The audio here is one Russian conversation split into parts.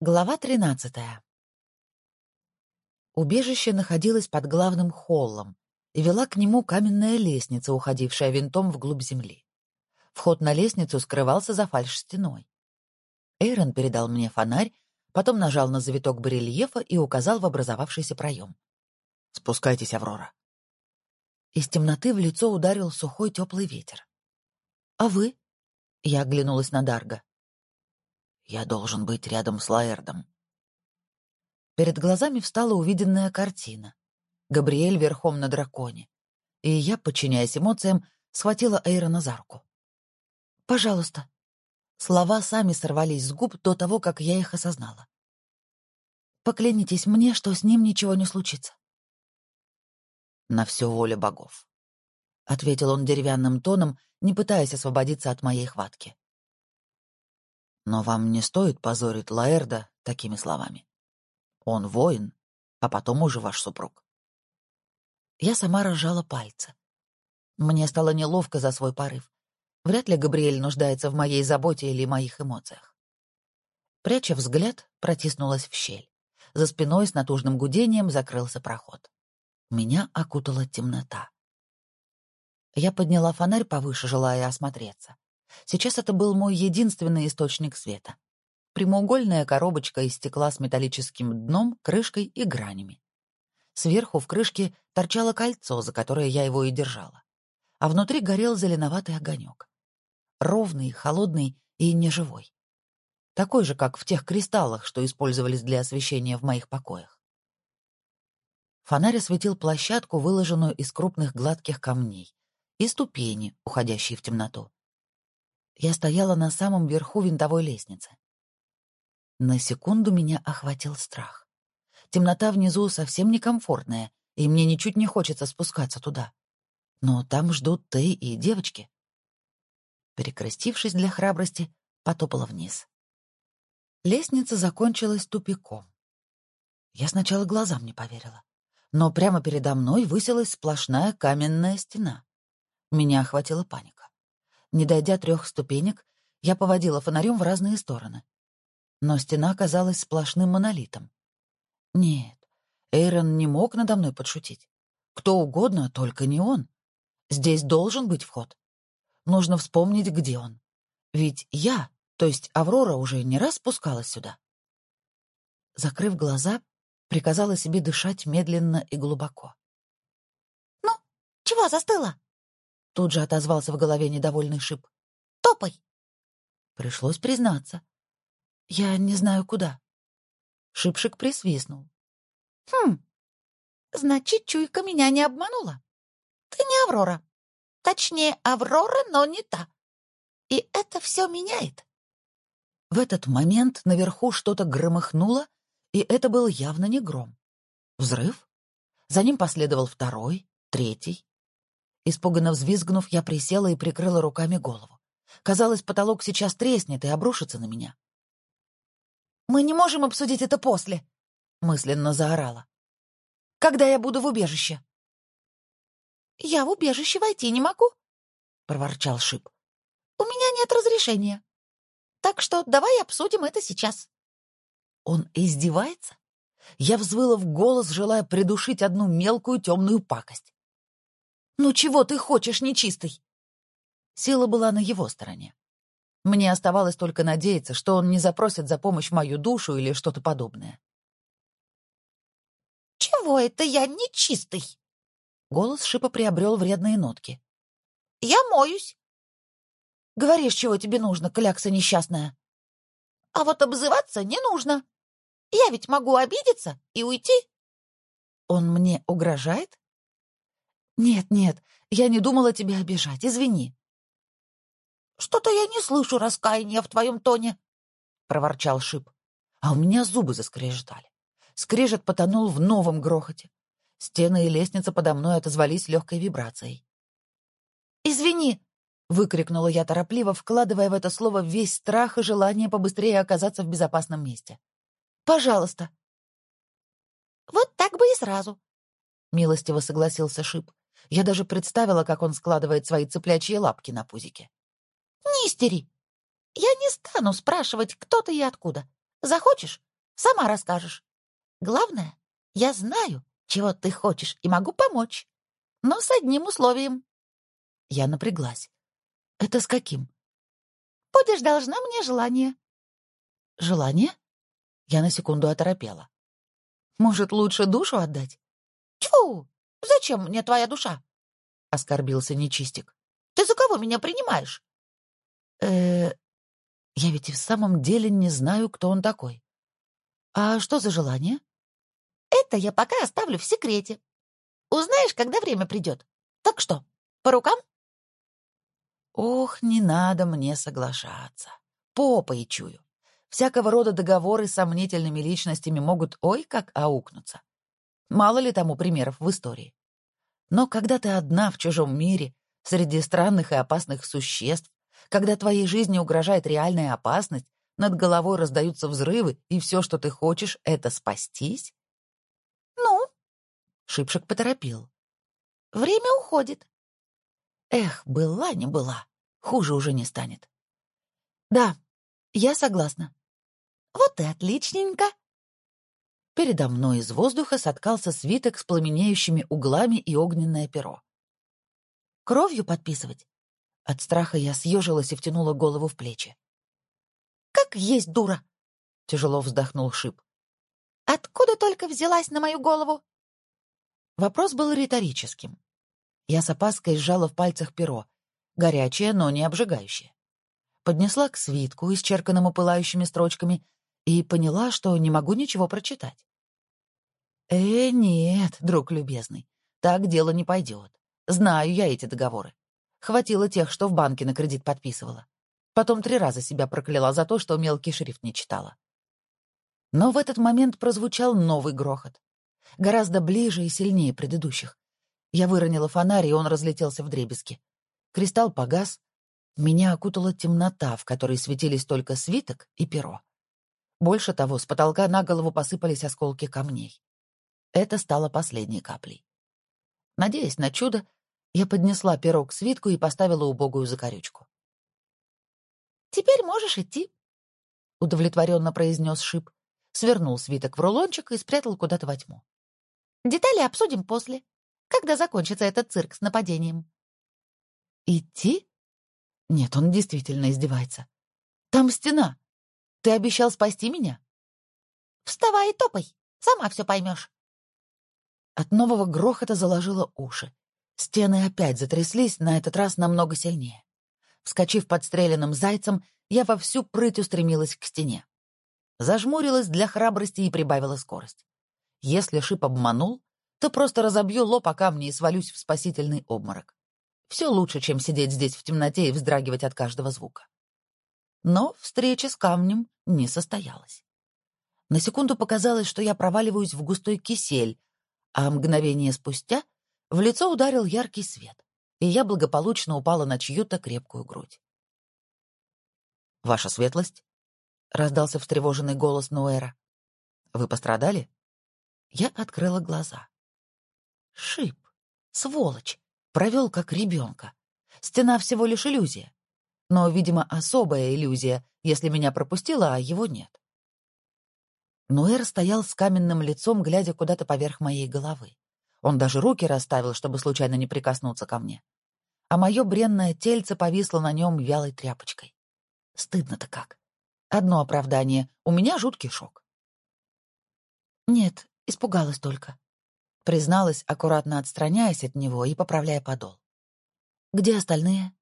Глава тринадцатая. Убежище находилось под главным холлом, и вела к нему каменная лестница, уходившая винтом вглубь земли. Вход на лестницу скрывался за фальш-стеной. Эйрон передал мне фонарь, потом нажал на завиток барельефа и указал в образовавшийся проем. «Спускайтесь, Аврора». Из темноты в лицо ударил сухой теплый ветер. «А вы?» — я оглянулась на Дарга. Я должен быть рядом с Лаэрдом. Перед глазами встала увиденная картина. Габриэль верхом на драконе. И я, подчиняясь эмоциям, схватила Эйрона за руку. «Пожалуйста». Слова сами сорвались с губ до того, как я их осознала. «Поклянитесь мне, что с ним ничего не случится». «На все воля богов», — ответил он деревянным тоном, не пытаясь освободиться от моей хватки. Но вам не стоит позорить Лаэрда такими словами. Он воин, а потом уже ваш супруг. Я сама разжала пальцы. Мне стало неловко за свой порыв. Вряд ли Габриэль нуждается в моей заботе или моих эмоциях. Пряча взгляд, протиснулась в щель. За спиной с натужным гудением закрылся проход. Меня окутала темнота. Я подняла фонарь повыше, желая осмотреться. Сейчас это был мой единственный источник света. Прямоугольная коробочка из стекла с металлическим дном, крышкой и гранями. Сверху в крышке торчало кольцо, за которое я его и держала. А внутри горел зеленоватый огонек. Ровный, холодный и неживой. Такой же, как в тех кристаллах, что использовались для освещения в моих покоях. Фонарь осветил площадку, выложенную из крупных гладких камней, и ступени, уходящие в темноту. Я стояла на самом верху винтовой лестницы. На секунду меня охватил страх. Темнота внизу совсем некомфортная, и мне ничуть не хочется спускаться туда. Но там ждут ты и девочки. Перекрестившись для храбрости, потопала вниз. Лестница закончилась тупиком. Я сначала глазам не поверила. Но прямо передо мной высилась сплошная каменная стена. Меня охватила паника. Не дойдя трех ступенек, я поводила фонарем в разные стороны. Но стена оказалась сплошным монолитом. Нет, Эйрон не мог надо мной подшутить. Кто угодно, только не он. Здесь должен быть вход. Нужно вспомнить, где он. Ведь я, то есть Аврора, уже не раз спускалась сюда. Закрыв глаза, приказала себе дышать медленно и глубоко. «Ну, чего застыла?» Тут же отозвался в голове недовольный шип. «Топай!» Пришлось признаться. «Я не знаю, куда». Шипшик присвистнул. «Хм, значит, чуйка меня не обманула. Ты не Аврора. Точнее, Аврора, но не та. И это все меняет». В этот момент наверху что-то громыхнуло, и это был явно не гром. Взрыв. За ним последовал второй, третий. Испуганно взвизгнув, я присела и прикрыла руками голову. Казалось, потолок сейчас треснет и обрушится на меня. «Мы не можем обсудить это после», — мысленно заорала. «Когда я буду в убежище?» «Я в убежище войти не могу», — проворчал Шип. «У меня нет разрешения. Так что давай обсудим это сейчас». Он издевается? Я взвыла в голос, желая придушить одну мелкую темную пакость. «Ну чего ты хочешь, нечистый?» Сила была на его стороне. Мне оставалось только надеяться, что он не запросит за помощь мою душу или что-то подобное. «Чего это я нечистый?» Голос Шипа приобрел вредные нотки. «Я моюсь». «Говоришь, чего тебе нужно, клякса несчастная?» «А вот обзываться не нужно. Я ведь могу обидеться и уйти». «Он мне угрожает?» «Нет, нет, я не думала тебя обижать, извини». «Что-то я не слышу раскаяния в твоем тоне», — проворчал Шип. А у меня зубы заскрежетали. Скрежет потонул в новом грохоте. Стены и лестница подо мной отозвались легкой вибрацией. «Извини!» — выкрикнула я торопливо, вкладывая в это слово весь страх и желание побыстрее оказаться в безопасном месте. «Пожалуйста!» «Вот так бы и сразу!» — милостиво согласился Шип. Я даже представила, как он складывает свои цыплячьи лапки на пузике. «Не истери! Я не стану спрашивать, кто ты и откуда. Захочешь Сама расскажешь. Главное, я знаю, чего ты хочешь, и могу помочь. Но с одним условием. Я напряглась. Это с каким? Будешь должна мне желание. Желание? Я на секунду оторопела. Может, лучше душу отдать? Тьфу! Зачем мне твоя душа? Оскорбился нечистик. Ты за кого меня принимаешь? э Я ведь и в самом деле не знаю, кто он такой. А что за желание? Это я пока оставлю в секрете. Узнаешь, когда время придет. Так что, по рукам? Ох, не надо мне соглашаться. Попой чую. Всякого рода договоры с сомнительными личностями могут ой как аукнуться. Мало ли тому примеров в истории. Но когда ты одна в чужом мире, среди странных и опасных существ, когда твоей жизни угрожает реальная опасность, над головой раздаются взрывы, и все, что ты хочешь, — это спастись? Ну? Шипшик поторопил. Время уходит. Эх, была не была. Хуже уже не станет. Да, я согласна. Вот и отличненько. Передо мной из воздуха соткался свиток с пламенеющими углами и огненное перо. Кровью подписывать? От страха я съежилась и втянула голову в плечи. «Как есть дура!» — тяжело вздохнул Шип. «Откуда только взялась на мою голову?» Вопрос был риторическим. Я с опаской сжала в пальцах перо, горячее, но не обжигающее. Поднесла к свитку, исчерканному пылающими строчками, и поняла, что не могу ничего прочитать. «Э, нет, друг любезный, так дело не пойдет. Знаю я эти договоры. Хватило тех, что в банке на кредит подписывала. Потом три раза себя прокляла за то, что мелкий шрифт не читала. Но в этот момент прозвучал новый грохот. Гораздо ближе и сильнее предыдущих. Я выронила фонарь, и он разлетелся в дребезги. Кристалл погас. Меня окутала темнота, в которой светились только свиток и перо. Больше того, с потолка на голову посыпались осколки камней. Это стало последней каплей. Надеясь на чудо, я поднесла перо к свитку и поставила убогую закорючку. «Теперь можешь идти», — удовлетворенно произнес Шип, свернул свиток в рулончик и спрятал куда-то во тьму. «Детали обсудим после, когда закончится этот цирк с нападением». «Идти?» Нет, он действительно издевается. «Там стена. Ты обещал спасти меня?» «Вставай и топай, сама все поймешь». От нового грохота заложило уши. Стены опять затряслись, на этот раз намного сильнее. Вскочив подстреленным зайцем, я во всю прыть устремилась к стене. Зажмурилась для храбрости и прибавила скорость. Если шип обманул, то просто разобью лоб о камни и свалюсь в спасительный обморок. Все лучше, чем сидеть здесь в темноте и вздрагивать от каждого звука. Но встреча с камнем не состоялась. На секунду показалось, что я проваливаюсь в густой кисель, а мгновение спустя в лицо ударил яркий свет, и я благополучно упала на чью-то крепкую грудь. «Ваша светлость?» — раздался встревоженный голос Нуэра. «Вы пострадали?» Я открыла глаза. «Шип! Сволочь! Провел как ребенка. Стена всего лишь иллюзия. Но, видимо, особая иллюзия, если меня пропустила, а его нет. Нуэр стоял с каменным лицом, глядя куда-то поверх моей головы. Он даже руки расставил, чтобы случайно не прикоснуться ко мне. А мое бренное тельце повисло на нем вялой тряпочкой. Стыдно-то как. Одно оправдание — у меня жуткий шок. Нет, испугалась только. Призналась, аккуратно отстраняясь от него и поправляя подол. «Где остальные?»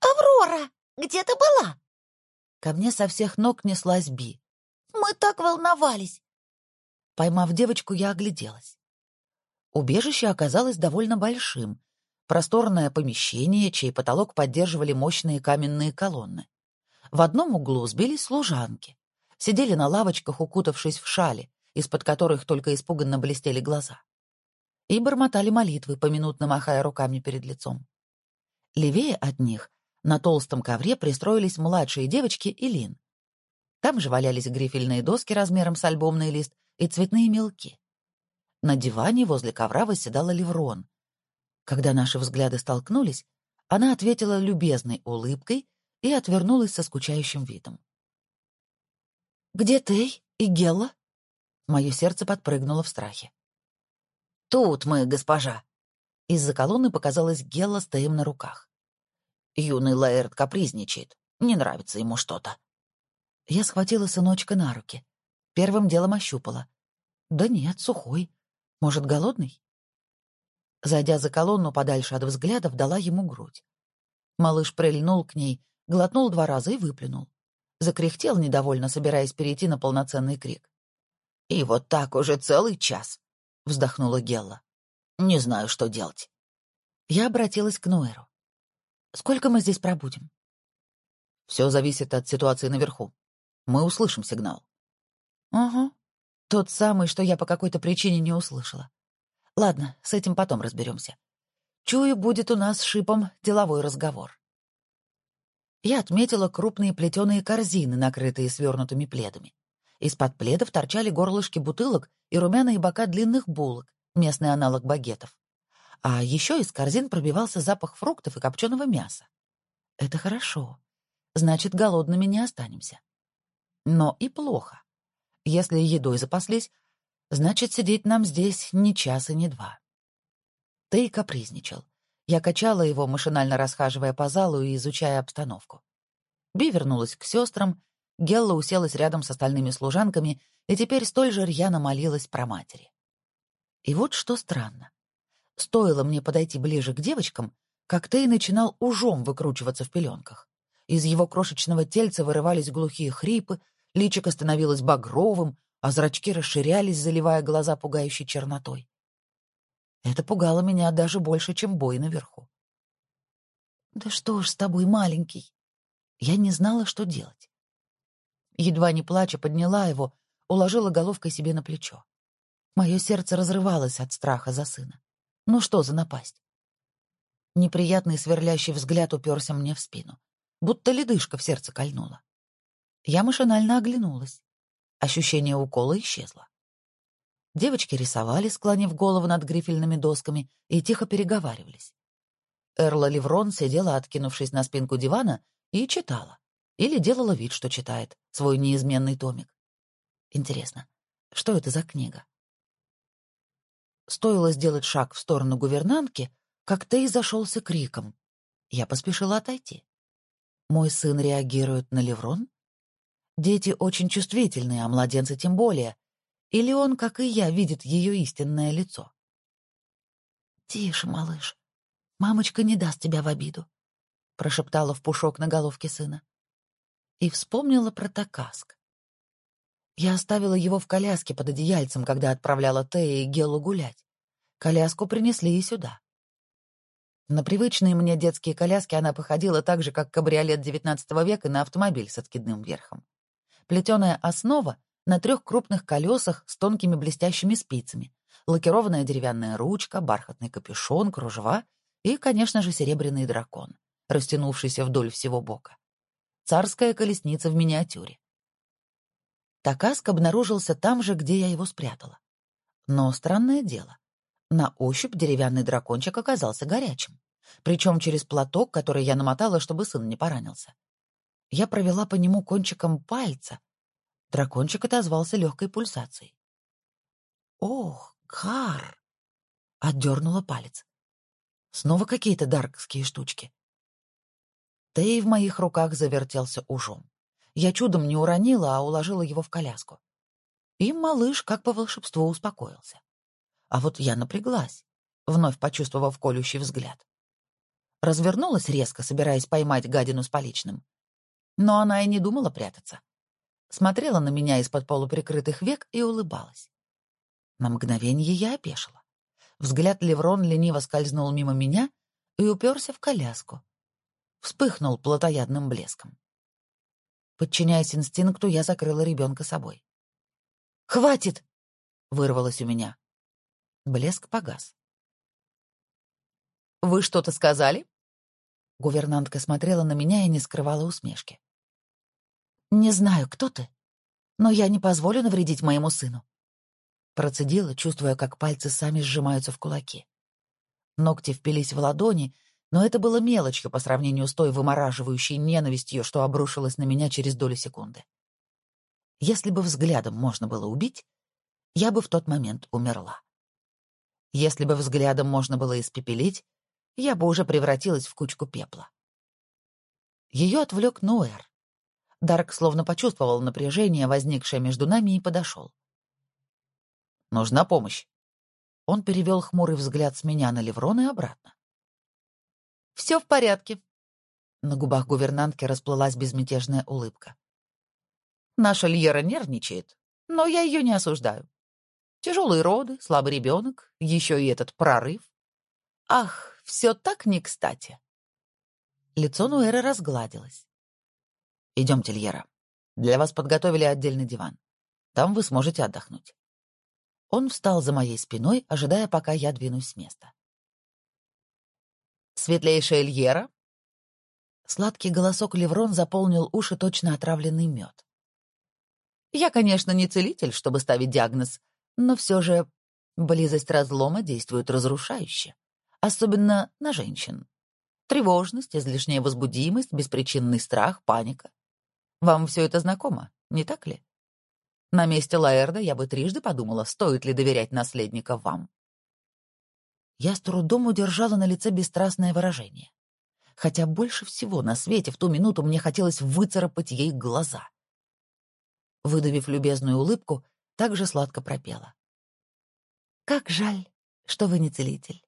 «Аврора, где ты была?» Ко мне со всех ног неслась Би. Мы так волновались!» Поймав девочку, я огляделась. Убежище оказалось довольно большим. Просторное помещение, чей потолок поддерживали мощные каменные колонны. В одном углу сбились служанки. Сидели на лавочках, укутавшись в шали, из-под которых только испуганно блестели глаза. И бормотали молитвы, поминутно махая руками перед лицом. Левее от них на толстом ковре пристроились младшие девочки и Лин. Там же валялись грифельные доски размером с альбомный лист и цветные мелки. На диване возле ковра восседала Леврон. Когда наши взгляды столкнулись, она ответила любезной улыбкой и отвернулась со скучающим видом. Где Тей и Гелла?» Мое сердце подпрыгнуло в страхе. «Тут мы, госпожа!» Из-за колонны показалась Гелла с Теем на руках. Юный Лаэрт капризничает. Не нравится ему что-то. Я схватила сыночка на руки. Первым делом ощупала. Да нет, сухой. Может, голодный? Зайдя за колонну подальше от взглядов, дала ему грудь. Малыш прильнул к ней, глотнул два раза и выплюнул. Закряхтел недовольно, собираясь перейти на полноценный крик. «И вот так уже целый час», — вздохнула Гелла. «Не знаю, что делать». Я обратилась к Нуэру. «Сколько мы здесь пробудем?» «Все зависит от ситуации наверху. Мы услышим сигнал». «Угу. Тот самый, что я по какой-то причине не услышала. Ладно, с этим потом разберемся. Чую, будет у нас с Шипом деловой разговор». Я отметила крупные плетеные корзины, накрытые свернутыми пледами. Из-под пледов торчали горлышки бутылок и румяные бока длинных булок, местный аналог багетов. А еще из корзин пробивался запах фруктов и копченого мяса. Это хорошо. Значит, голодными не останемся. Но и плохо. Если едой запаслись, значит, сидеть нам здесь ни часа, ни два. Ты капризничал. Я качала его, машинально расхаживая по залу и изучая обстановку. Би вернулась к сестрам, Гелла уселась рядом с остальными служанками и теперь столь же рьяно молилась про матери. И вот что странно. Стоило мне подойти ближе к девочкам, как Тей начинал ужом выкручиваться в пеленках. Из его крошечного тельца вырывались глухие хрипы, личико становилось багровым, а зрачки расширялись, заливая глаза пугающей чернотой. Это пугало меня даже больше, чем бой наверху. «Да что ж с тобой, маленький?» Я не знала, что делать. Едва не плача, подняла его, уложила головкой себе на плечо. Мое сердце разрывалось от страха за сына. Ну что за напасть? Неприятный сверлящий взгляд уперся мне в спину, будто ледышка в сердце кольнула. Я машинально оглянулась. Ощущение укола исчезло. Девочки рисовали, склонив голову над грифельными досками, и тихо переговаривались. Эрла Леврон сидела, откинувшись на спинку дивана, и читала. Или делала вид, что читает свой неизменный томик. Интересно, что это за книга? Стоило сделать шаг в сторону гувернантки, как Тей зашелся криком. Я поспешила отойти. Мой сын реагирует на Леврон? Дети очень чувствительные, а младенцы тем более. Или он, как и я, видит ее истинное лицо? «Тише, малыш. Мамочка не даст тебя в обиду», — прошептала в пушок на головке сына. И вспомнила про Такаск. Я оставила его в коляске под одеяльцем, когда отправляла Тея и Гелу гулять. Коляску принесли и сюда. На привычные мне детские коляски она походила так же, как кабриолет XIX века на автомобиль с откидным верхом. Плетеная основа на трех крупных колесах с тонкими блестящими спицами, лакированная деревянная ручка, бархатный капюшон, кружева и, конечно же, серебряный дракон, растянувшийся вдоль всего бока. Царская колесница в миниатюре. Такаск обнаружился там же, где я его спрятала. Но странное дело. На ощупь деревянный дракончик оказался горячим. Причем через платок, который я намотала, чтобы сын не поранился. Я провела по нему кончиком пальца, Дракончик отозвался легкой пульсацией. «Ох, Кар!» — отдернула палец. Снова какие-то даркские штучки. Тей в моих руках завертелся ужом. Я чудом не уронила, а уложила его в коляску. И малыш, как по волшебству, успокоился. А вот я напряглась, вновь почувствовав колющий взгляд. Развернулась резко, собираясь поймать гадину с поличным. Но она и не думала прятаться смотрела на меня из-под полуприкрытых век и улыбалась. На мгновение я опешила. Взгляд Леврон лениво скользнул мимо меня и уперся в коляску. Вспыхнул плотоядным блеском. Подчиняясь инстинкту, я закрыла ребенка собой. «Хватит!» — вырвалось у меня. Блеск погас. «Вы что-то сказали?» Гувернантка смотрела на меня и не скрывала усмешки. «Не знаю, кто ты, но я не позволю навредить моему сыну». Процедила, чувствуя, как пальцы сами сжимаются в кулаки. Ногти впились в ладони, но это было мелочью по сравнению с той вымораживающей ненавистью, что обрушилась на меня через долю секунды. Если бы взглядом можно было убить, я бы в тот момент умерла. Если бы взглядом можно было испепелить, я бы уже превратилась в кучку пепла. Ее отвлек Ноэр. Дарк словно почувствовал напряжение, возникшее между нами, и подошел. «Нужна помощь». Он перевел хмурый взгляд с меня на Леврон и обратно. «Все в порядке». На губах гувернантки расплылась безмятежная улыбка. Наша Льера нервничает, но я ее не осуждаю. Тяжелые роды, слабый ребенок, еще и этот прорыв. Ах, все так не кстати. Лицо Нуэры разгладилось. Идемте, Льера. Для вас подготовили отдельный диван. Там вы сможете отдохнуть. Он встал за моей спиной, ожидая, пока я двинусь с места. «Светлейшая Льера?» Сладкий голосок Леврон заполнил уши точно отравленный мед. Я, конечно, не целитель, чтобы ставить диагноз, но все же близость разлома действует разрушающе, особенно на женщин. Тревожность, излишняя возбудимость, беспричинный страх, паника. Вам все это знакомо, не так ли? На месте Лаэрда я бы трижды подумала, стоит ли доверять наследника вам. Я с трудом удержала на лице бесстрастное выражение. Хотя больше всего на свете в ту минуту мне хотелось выцарапать ей глаза — выдавив любезную улыбку, также сладко пропела. «Как жаль, что вы не целитель.